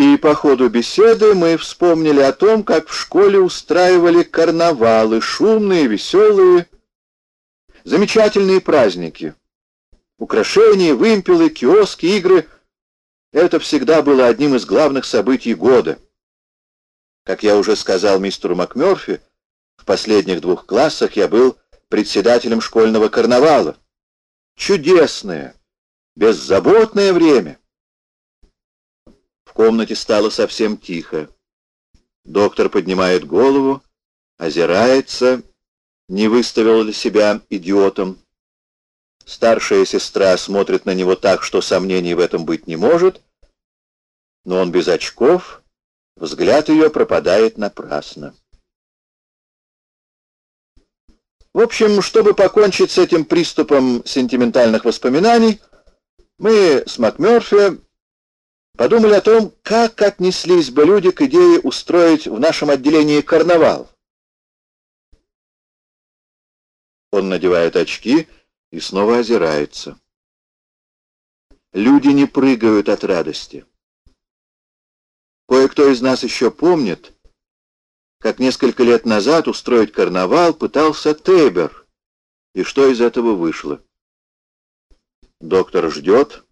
И по ходу беседы мы вспомнили о том, как в школе устраивали карнавалы, шумные, веселые, замечательные праздники. Украшения, вымпелы, киоски, игры — это всегда было одним из главных событий года. Как я уже сказал мистеру МакМёрфи, в последних двух классах я был председателем школьного карнавала. Чудесное, беззаботное время. Комнате стало совсем тихо. Доктор поднимает голову, озирается, не выставил ли себя идиотом. Старшая сестра смотрит на него так, что сомнений в этом быть не может, но он без очков, взгляд ее пропадает напрасно. В общем, чтобы покончить с этим приступом сентиментальных воспоминаний, мы с МакМёрфи подумали о том, как отнеслись бы люди к идее устроить в нашем отделении карнавал. Он надевает очки и снова озирается. Люди не прыгают от радости. Кое-кто из нас еще помнит, как несколько лет назад устроить карнавал пытался Тейбер, и что из этого вышло. Доктор ждет,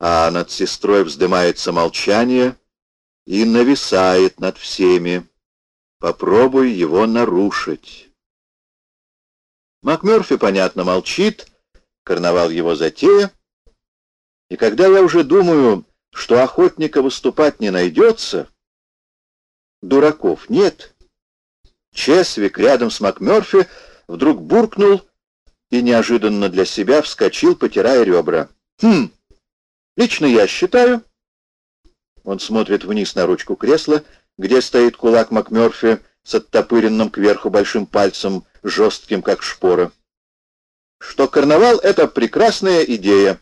а над сестрой вздымается молчание и нависает над всеми. Попробуй его нарушить. МакМёрфи, понятно, молчит, карнавал его затея, и когда я уже думаю, что охотника выступать не найдется, дураков нет, Чесвик рядом с МакМёрфи вдруг буркнул и неожиданно для себя вскочил, потирая ребра. «Хм, лично я считаю...» Он смотрит вниз на ручку кресла, где стоит кулак МакМёрфи с оттопыренным кверху большим пальцем, жестким, как шпора. Что карнавал — это прекрасная идея.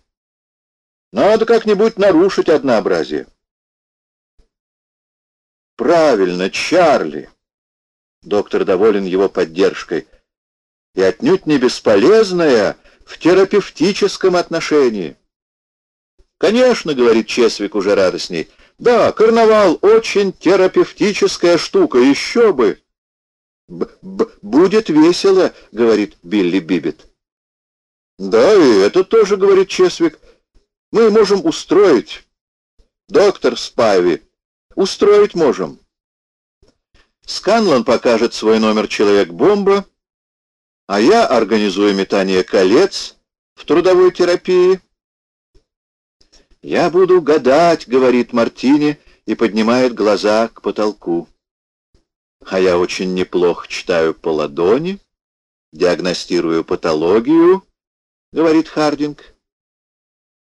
Надо как-нибудь нарушить однообразие. Правильно, Чарли. Доктор доволен его поддержкой. И отнюдь не бесполезная в терапевтическом отношении. Конечно, говорит Чесвик уже радостней. Да, карнавал очень терапевтическая штука, еще бы. Б -б «Будет весело», — говорит Билли Бибет. «Да, и это тоже», — говорит Чесвик. «Мы можем устроить. Доктор Спайви, устроить можем». Сканлан покажет свой номер «Человек-бомба», а я организую метание колец в трудовой терапии. «Я буду гадать», — говорит Мартини и поднимает глаза к потолку. А я очень неплохо читаю по ладони, диагностирую патологию, — говорит Хардинг.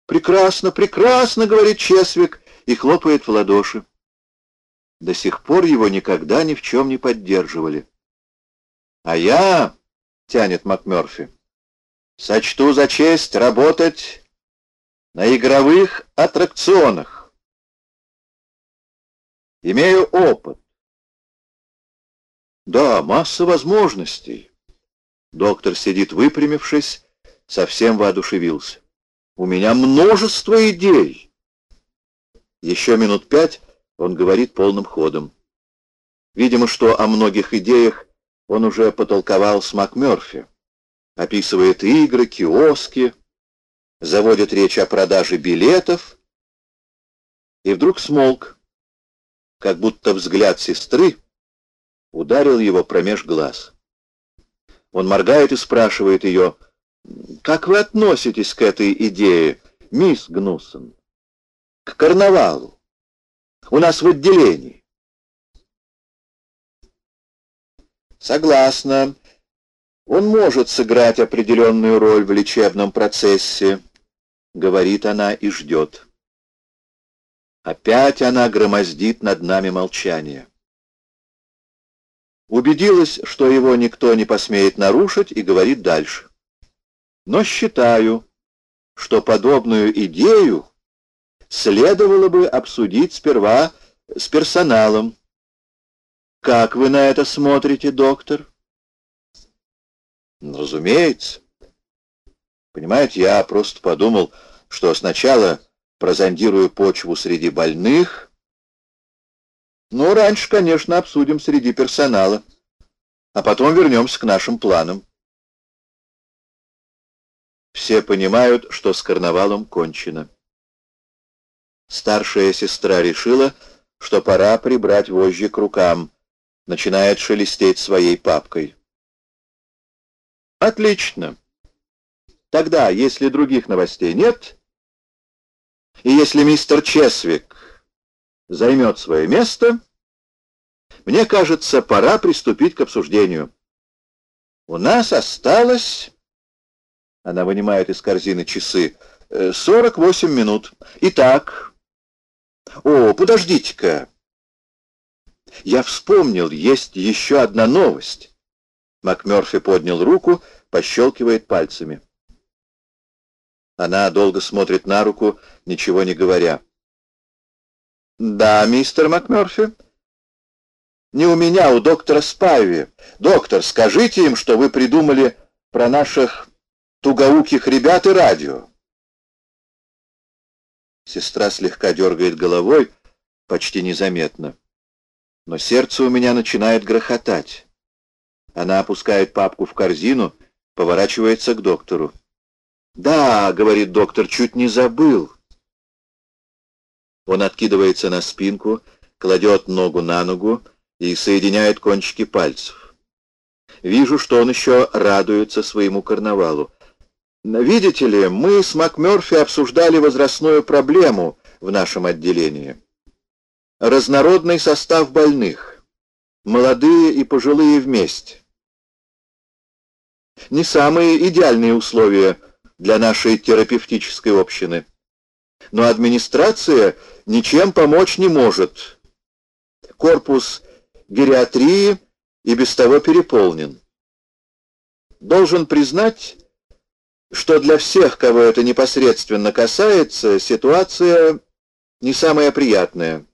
«Прекрасно, прекрасно!» — говорит Чесвик и хлопает в ладоши. До сих пор его никогда ни в чем не поддерживали. «А я, — тянет МакМёрфи, — сочту за честь работать на игровых аттракционах. Имею опыт. Да, масса возможностей. Доктор сидит выпрямившись, совсем воодушевился. У меня множество идей. Еще минут пять он говорит полным ходом. Видимо, что о многих идеях он уже потолковал с МакМёрфи. Описывает игры, киоски, заводит речь о продаже билетов, и вдруг смолк, как будто взгляд сестры ударил его промеж глаз. Он моргает и спрашивает ее, «Как вы относитесь к этой идее, мисс Гнуссон? К карнавалу? У нас в отделении?» «Согласна. Он может сыграть определенную роль в лечебном процессе», — говорит она и ждет. Опять она громоздит над нами молчание убедилась, что его никто не посмеет нарушить, и говорит дальше. Но считаю, что подобную идею следовало бы обсудить сперва с персоналом. Как вы на это смотрите, доктор? Ну, разумеется. Понимаете, я просто подумал, что сначала прозондирую почву среди больных, Ну, раньше, конечно, обсудим среди персонала, а потом вернемся к нашим планам. Все понимают, что с карнавалом кончено. Старшая сестра решила, что пора прибрать вожжи к рукам, начинает шелестеть своей папкой. Отлично. Тогда, если других новостей нет, и если мистер Чесвик займет свое место, мне кажется, пора приступить к обсуждению. У нас осталось... Она вынимает из корзины часы. «Сорок восемь минут. Итак...» «О, подождите-ка!» «Я вспомнил, есть еще одна новость». МакМёрфи поднял руку, пощелкивает пальцами. Она долго смотрит на руку, ничего не говоря. «Да, мистер МакМёрфи?» «Не у меня, у доктора Спайви. Доктор, скажите им, что вы придумали про наших тугоуких ребят и радио». Сестра слегка дергает головой, почти незаметно. Но сердце у меня начинает грохотать. Она опускает папку в корзину, поворачивается к доктору. «Да», — говорит доктор, — «чуть не забыл». Он откидывается на спинку, кладет ногу на ногу и соединяет кончики пальцев. Вижу, что он еще радуется своему карнавалу. Видите ли, мы с МакМёрфи обсуждали возрастную проблему в нашем отделении. Разнородный состав больных, молодые и пожилые вместе. Не самые идеальные условия для нашей терапевтической общины. Но администрация ничем помочь не может. Корпус гериатрии и без того переполнен. Должен признать, что для всех, кого это непосредственно касается, ситуация не самая приятная.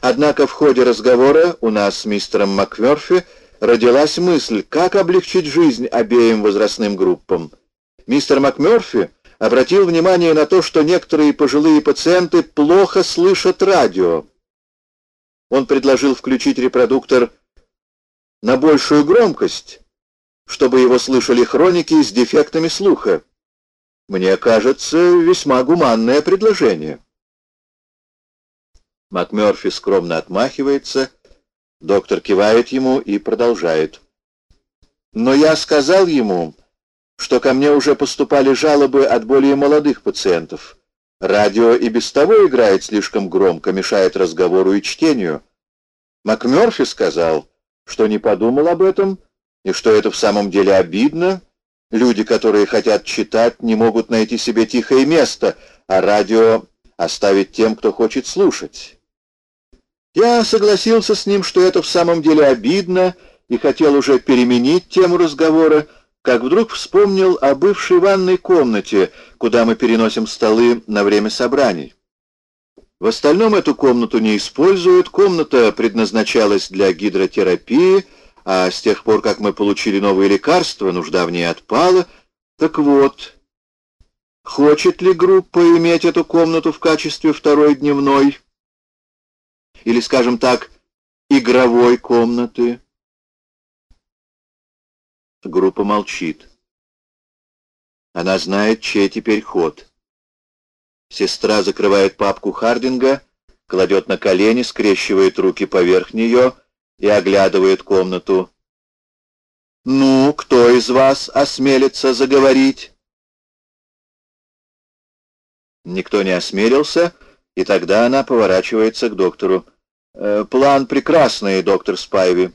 Однако в ходе разговора у нас с мистером МакМёрфи родилась мысль, как облегчить жизнь обеим возрастным группам. Мистер МакМёрфи обратил внимание на то, что некоторые пожилые пациенты плохо слышат радио. Он предложил включить репродуктор на большую громкость, чтобы его слышали хроники с дефектами слуха. Мне кажется, весьма гуманное предложение. МакМёрфи скромно отмахивается, доктор кивает ему и продолжает. Но я сказал ему, что ко мне уже поступали жалобы от более молодых пациентов. Радио и без того играет слишком громко, мешает разговору и чтению. МакМёрфи сказал, что не подумал об этом, и что это в самом деле обидно. Люди, которые хотят читать, не могут найти себе тихое место, а радио оставить тем, кто хочет слушать. Я согласился с ним, что это в самом деле обидно, и хотел уже переменить тему разговора, как вдруг вспомнил о бывшей ванной комнате, куда мы переносим столы на время собраний. В остальном эту комнату не используют, комната предназначалась для гидротерапии, а с тех пор, как мы получили новые лекарства, нужда в ней отпала. Так вот, хочет ли группа иметь эту комнату в качестве второй дневной, или, скажем так, игровой комнаты? Группа молчит. Она знает, чей теперь ход. Сестра закрывает папку Хардинга, кладет на колени, скрещивает руки поверх нее — и оглядывает комнату. «Ну, кто из вас осмелится заговорить?» Никто не осмелился, и тогда она поворачивается к доктору. «Э, «План прекрасный, доктор Спайви.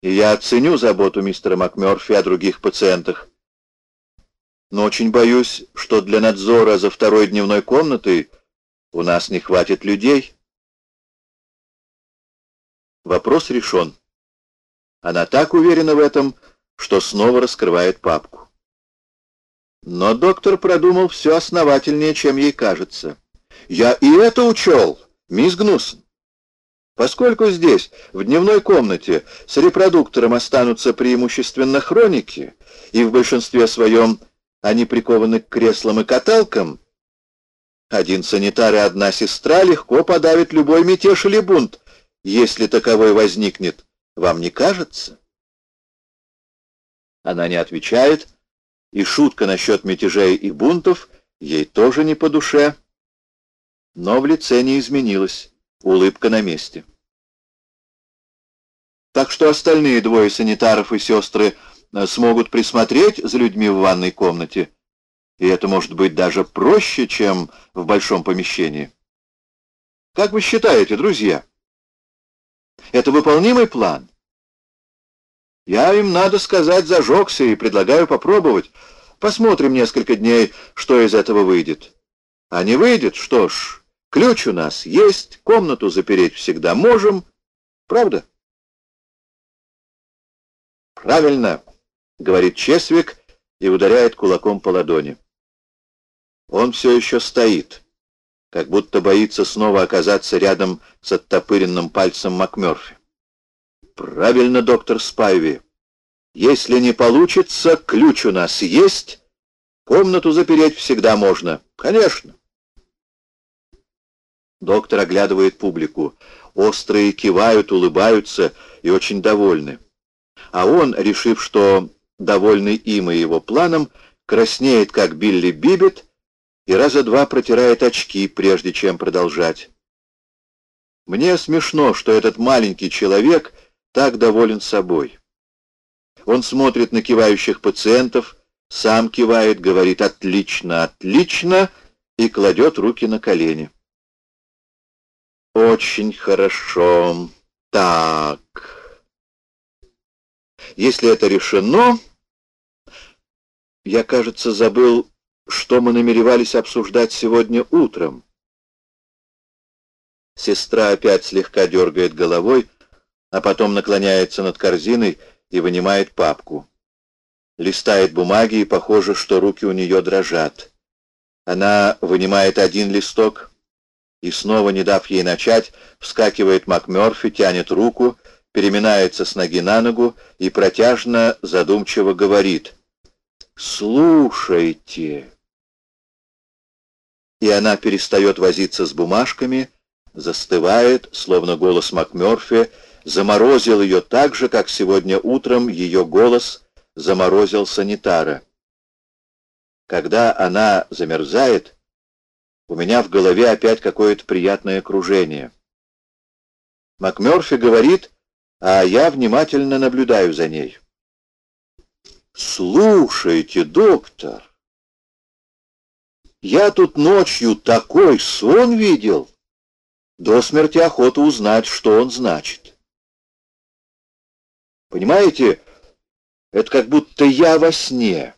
И я ценю заботу мистера МакМёрфи о других пациентах. Но очень боюсь, что для надзора за второй дневной комнатой у нас не хватит людей». Вопрос решен. Она так уверена в этом, что снова раскрывает папку. Но доктор продумал все основательнее, чем ей кажется. «Я и это учел, мисс Гнусон. Поскольку здесь, в дневной комнате, с репродуктором останутся преимущественно хроники, и в большинстве своем они прикованы к креслам и каталкам, Один санитар и одна сестра легко подавят любой мятеж или бунт, если таковой возникнет. Вам не кажется? Она не отвечает, и шутка насчет мятежей и бунтов ей тоже не по душе. Но в лице не изменилась, улыбка на месте. Так что остальные двое санитаров и сестры э, смогут присмотреть за людьми в ванной комнате, и это может быть даже проще, чем в большом помещении. Как вы считаете, друзья? Это выполнимый план? Я им, надо сказать, зажегся и предлагаю попробовать. Посмотрим несколько дней, что из этого выйдет. А не выйдет, что ж, ключ у нас есть, комнату запереть всегда можем. Правда? Правильно, говорит Чесвик и ударяет кулаком по ладони. Он все еще стоит, как будто боится снова оказаться рядом с оттопыренным пальцем МакМёрфи. Правильно, доктор Спайви. Если не получится, ключ у нас есть. Комнату запереть всегда можно. Конечно. Доктор оглядывает публику. Острые кивают, улыбаются и очень довольны. А он, решив, что довольный им и его планом, краснеет, как Билли Бибет, и раза два протирает очки, прежде чем продолжать. Мне смешно, что этот маленький человек так доволен собой. Он смотрит на кивающих пациентов, сам кивает, говорит «отлично, отлично» и кладет руки на колени. «Очень хорошо. Так. Если это решено...» Я, кажется, забыл что мы намеревались обсуждать сегодня утром. Сестра опять слегка дергает головой, а потом наклоняется над корзиной и вынимает папку. Листает бумаги, и похоже, что руки у нее дрожат. Она вынимает один листок и, снова не дав ей начать, вскакивает МакМёрфи, тянет руку, переминается с ноги на ногу и протяжно, задумчиво говорит «Слушайте» и она перестает возиться с бумажками, застывает, словно голос МакМёрфи заморозил ее так же, как сегодня утром ее голос заморозил санитара. Когда она замерзает, у меня в голове опять какое-то приятное кружение. МакМёрфи говорит, а я внимательно наблюдаю за ней. «Слушайте, доктор!» Я тут ночью такой сон видел. До смерти охота узнать, что он значит. Понимаете, это как будто я во сне.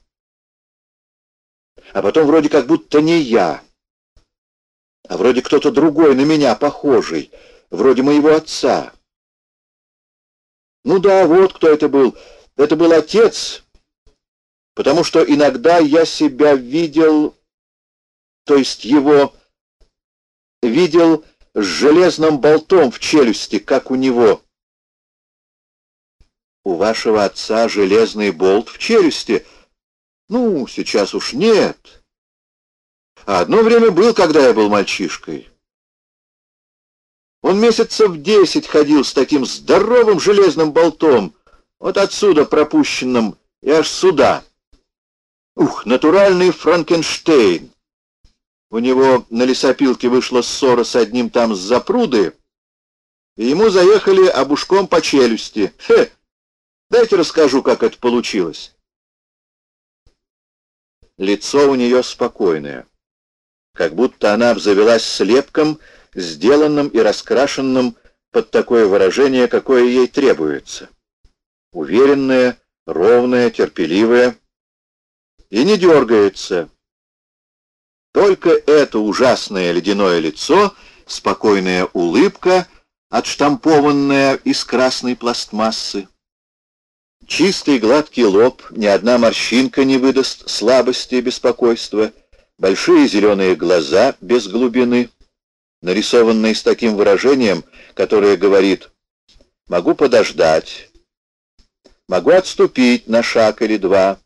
А потом вроде как будто не я, а вроде кто-то другой на меня похожий, вроде моего отца. Ну да, вот кто это был. Это был отец, потому что иногда я себя видел то есть его видел с железным болтом в челюсти, как у него. У вашего отца железный болт в челюсти? Ну, сейчас уж нет. А одно время был, когда я был мальчишкой. Он месяцев десять ходил с таким здоровым железным болтом, вот отсюда пропущенным и аж сюда. Ух, натуральный Франкенштейн. У него на лесопилке вышла ссора с одним там с запруды, и ему заехали обушком по челюсти. Хе! Дайте расскажу, как это получилось. Лицо у нее спокойное, как будто она обзавелась слепком, сделанным и раскрашенным под такое выражение, какое ей требуется. Уверенное, ровное, терпеливое. И не дергается, только это ужасное ледяное лицо, спокойная улыбка, отштампованная из красной пластмассы. Чистый гладкий лоб, ни одна морщинка не выдаст слабости и беспокойства, большие зеленые глаза без глубины, нарисованные с таким выражением, которое говорит «могу подождать», «могу отступить на шаг или два»,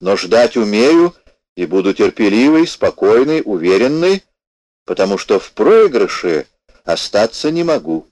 но ждать умею и буду терпеливой, спокойной, уверенной, потому что в проигрыше остаться не могу.